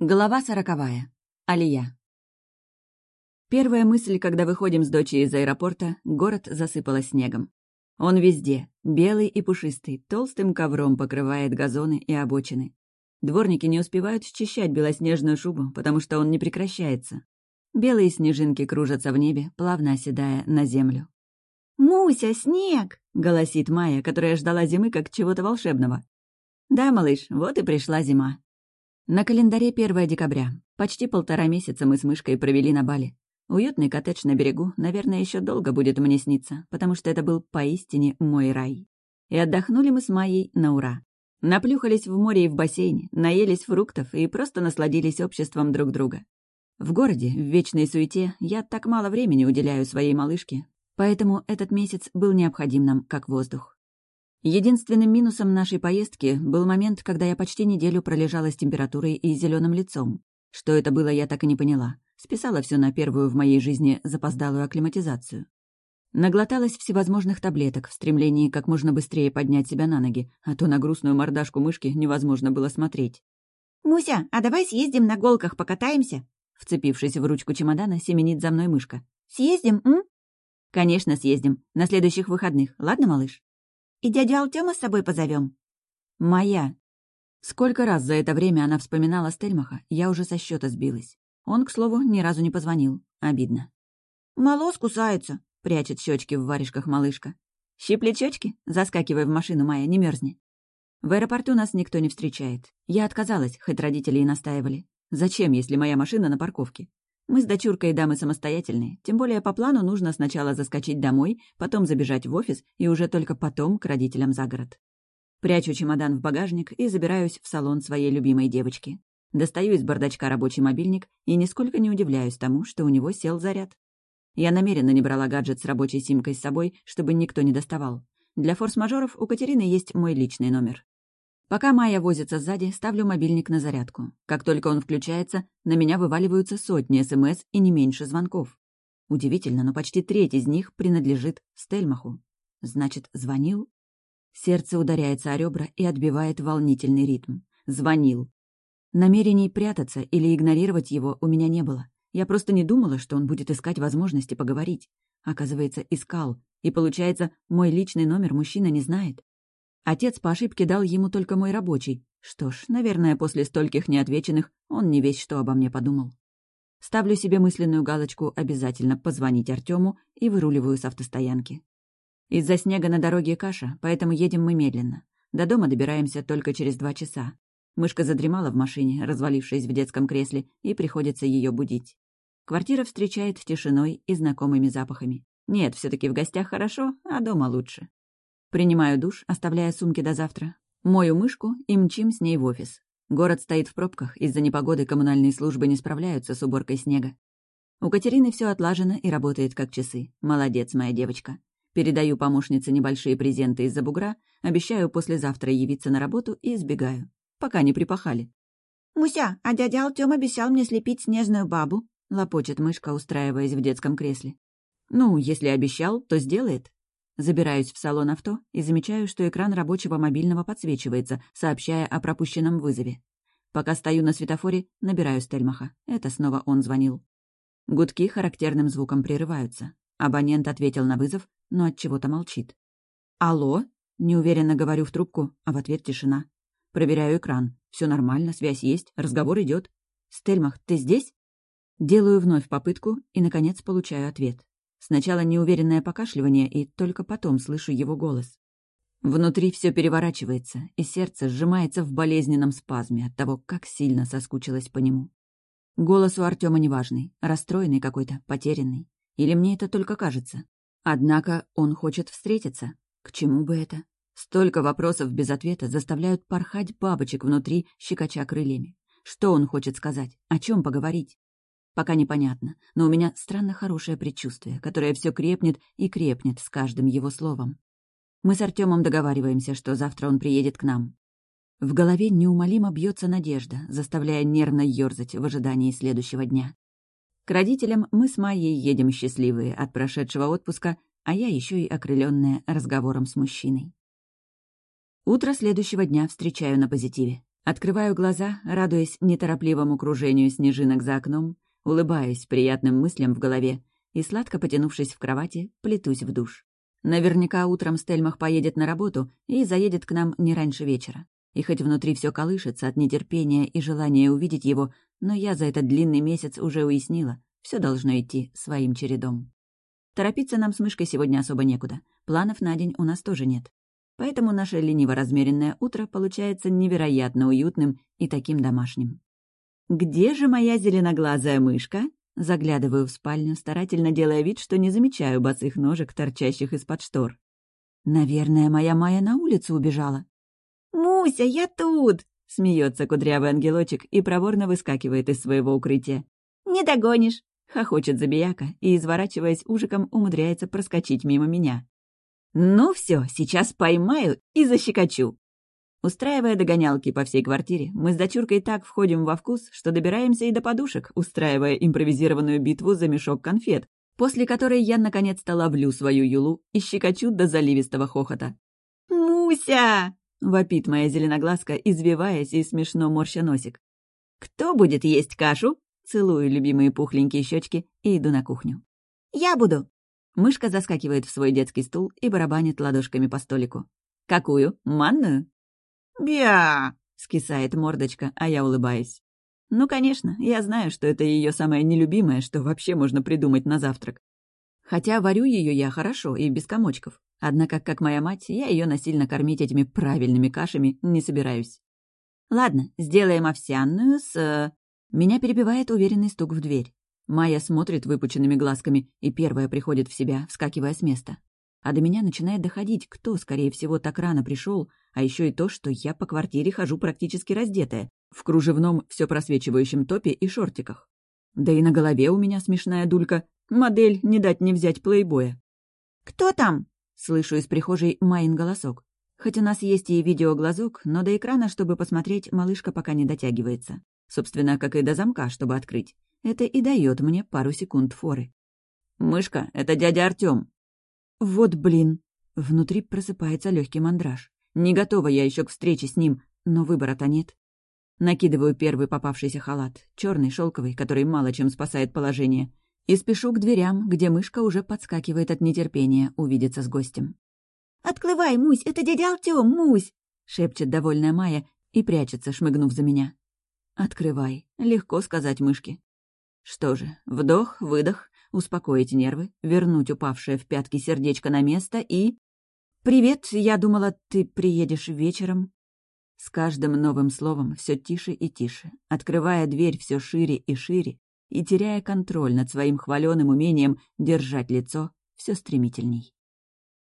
Глава сороковая. Алия. Первая мысль, когда выходим с дочей из аэропорта, город засыпало снегом. Он везде, белый и пушистый, толстым ковром покрывает газоны и обочины. Дворники не успевают счищать белоснежную шубу, потому что он не прекращается. Белые снежинки кружатся в небе, плавно оседая на землю. «Муся, снег!» — голосит Майя, которая ждала зимы как чего-то волшебного. «Да, малыш, вот и пришла зима», на календаре 1 декабря. Почти полтора месяца мы с мышкой провели на Бали. Уютный коттедж на берегу, наверное, еще долго будет мне сниться, потому что это был поистине мой рай. И отдохнули мы с Майей на ура. Наплюхались в море и в бассейне, наелись фруктов и просто насладились обществом друг друга. В городе, в вечной суете, я так мало времени уделяю своей малышке, поэтому этот месяц был необходим нам как воздух. Единственным минусом нашей поездки был момент, когда я почти неделю пролежала с температурой и зеленым лицом. Что это было, я так и не поняла. Списала все на первую в моей жизни запоздалую акклиматизацию. Наглоталась всевозможных таблеток в стремлении как можно быстрее поднять себя на ноги, а то на грустную мордашку мышки невозможно было смотреть. «Муся, а давай съездим на голках покатаемся?» Вцепившись в ручку чемодана, семенит за мной мышка. «Съездим, м?» «Конечно, съездим. На следующих выходных. Ладно, малыш?» И дядю Алтема с собой позовем. Моя. Сколько раз за это время она вспоминала Стельмаха, я уже со счета сбилась. Он, к слову, ни разу не позвонил. Обидно. «Малос кусается», — прячет щечки в варежках малышка. «Щипли щечки? Заскакивай в машину, Майя, не мерзни. В аэропорту нас никто не встречает. Я отказалась, хоть родители и настаивали. Зачем, если моя машина на парковке? Мы с дочуркой дамы самостоятельные, тем более по плану нужно сначала заскочить домой, потом забежать в офис и уже только потом к родителям за город. Прячу чемодан в багажник и забираюсь в салон своей любимой девочки. Достаю из бардачка рабочий мобильник и нисколько не удивляюсь тому, что у него сел заряд. Я намеренно не брала гаджет с рабочей симкой с собой, чтобы никто не доставал. Для форс-мажоров у Катерины есть мой личный номер. Пока Майя возится сзади, ставлю мобильник на зарядку. Как только он включается, на меня вываливаются сотни СМС и не меньше звонков. Удивительно, но почти треть из них принадлежит Стельмаху. Значит, звонил? Сердце ударяется о ребра и отбивает волнительный ритм. Звонил. Намерений прятаться или игнорировать его у меня не было. Я просто не думала, что он будет искать возможности поговорить. Оказывается, искал. И получается, мой личный номер мужчина не знает. Отец по ошибке дал ему только мой рабочий. Что ж, наверное, после стольких неотвеченных он не весь что обо мне подумал. Ставлю себе мысленную галочку «Обязательно позвонить Артему» и выруливаю с автостоянки. Из-за снега на дороге каша, поэтому едем мы медленно. До дома добираемся только через два часа. Мышка задремала в машине, развалившись в детском кресле, и приходится ее будить. Квартира встречает тишиной и знакомыми запахами. Нет, все таки в гостях хорошо, а дома лучше. Принимаю душ, оставляя сумки до завтра. Мою мышку и мчим с ней в офис. Город стоит в пробках, из-за непогоды коммунальные службы не справляются с уборкой снега. У Катерины все отлажено и работает как часы. Молодец, моя девочка. Передаю помощнице небольшие презенты из-за бугра, обещаю послезавтра явиться на работу и сбегаю. Пока не припахали. «Муся, а дядя Алтём обещал мне слепить снежную бабу», — лопочет мышка, устраиваясь в детском кресле. «Ну, если обещал, то сделает. Забираюсь в салон авто и замечаю, что экран рабочего мобильного подсвечивается, сообщая о пропущенном вызове. Пока стою на светофоре, набираю Стельмаха. Это снова он звонил. Гудки характерным звуком прерываются. Абонент ответил на вызов, но от чего-то молчит. «Алло?» — неуверенно говорю в трубку, а в ответ тишина. Проверяю экран. Все нормально, связь есть, разговор идет. «Стельмах, ты здесь?» Делаю вновь попытку и, наконец, получаю ответ. Сначала неуверенное покашливание, и только потом слышу его голос. Внутри все переворачивается, и сердце сжимается в болезненном спазме от того, как сильно соскучилась по нему. Голос у Артема неважный, расстроенный какой-то, потерянный. Или мне это только кажется? Однако он хочет встретиться. К чему бы это? Столько вопросов без ответа заставляют порхать бабочек внутри, щекоча крыльями. Что он хочет сказать? О чем поговорить? Пока непонятно, но у меня странно хорошее предчувствие, которое все крепнет и крепнет с каждым его словом. Мы с Артемом договариваемся, что завтра он приедет к нам. В голове неумолимо бьется надежда, заставляя нервно ерзать в ожидании следующего дня. К родителям мы с Майей едем счастливые от прошедшего отпуска, а я еще и окрыленная разговором с мужчиной. Утро следующего дня встречаю на позитиве. Открываю глаза, радуясь неторопливому кружению снежинок за окном, улыбаюсь приятным мыслям в голове и, сладко потянувшись в кровати, плетусь в душ. Наверняка утром Стельмах поедет на работу и заедет к нам не раньше вечера. И хоть внутри все колышется от нетерпения и желания увидеть его, но я за этот длинный месяц уже уяснила, все должно идти своим чередом. Торопиться нам с мышкой сегодня особо некуда. Планов на день у нас тоже нет. Поэтому наше лениво-размеренное утро получается невероятно уютным и таким домашним. «Где же моя зеленоглазая мышка?» Заглядываю в спальню, старательно делая вид, что не замечаю босых ножек, торчащих из-под штор. «Наверное, моя Майя на улицу убежала». «Муся, я тут!» — смеется кудрявый ангелочек и проворно выскакивает из своего укрытия. «Не догонишь!» — хохочет забияка и, изворачиваясь ужиком, умудряется проскочить мимо меня. «Ну все, сейчас поймаю и защекочу!» Устраивая догонялки по всей квартире, мы с дочуркой так входим во вкус, что добираемся и до подушек, устраивая импровизированную битву за мешок конфет, после которой я наконец-то ловлю свою юлу и щекочу до заливистого хохота. «Муся!» — вопит моя зеленоглазка, извиваясь и смешно морща носик. «Кто будет есть кашу?» Целую любимые пухленькие щечки и иду на кухню. «Я буду!» Мышка заскакивает в свой детский стул и барабанит ладошками по столику. «Какую? Манную?» «Бя!» — скисает мордочка, а я улыбаюсь. Ну, конечно, я знаю, что это ее самое нелюбимое, что вообще можно придумать на завтрак. Хотя варю ее я хорошо и без комочков. Однако, как моя мать, я ее насильно кормить этими правильными кашами не собираюсь. Ладно, сделаем овсяную с... Меня перебивает уверенный стук в дверь. Майя смотрит выпученными глазками и первая приходит в себя, вскакивая с места. А до меня начинает доходить, кто, скорее всего, так рано пришел, а еще и то, что я по квартире хожу практически раздетая, в кружевном, все просвечивающем топе и шортиках. Да и на голове у меня смешная дулька, модель не дать не взять плейбоя. «Кто там?» — слышу из прихожей Майин голосок. Хоть у нас есть и видеоглазок, но до экрана, чтобы посмотреть, малышка пока не дотягивается. Собственно, как и до замка, чтобы открыть. Это и дает мне пару секунд форы. «Мышка, это дядя Артём», вот блин. Внутри просыпается легкий мандраж. Не готова я еще к встрече с ним, но выбора-то нет. Накидываю первый попавшийся халат, черный шелковый, который мало чем спасает положение, и спешу к дверям, где мышка уже подскакивает от нетерпения увидеться с гостем. «Открывай, Мусь, это дядя Артём, Мусь!» — шепчет довольная Майя и прячется, шмыгнув за меня. «Открывай», — легко сказать мышке. Что же, вдох, выдох, успокоить нервы, вернуть упавшее в пятки сердечко на место и... «Привет, я думала, ты приедешь вечером». С каждым новым словом все тише и тише, открывая дверь все шире и шире и теряя контроль над своим хваленым умением держать лицо все стремительней.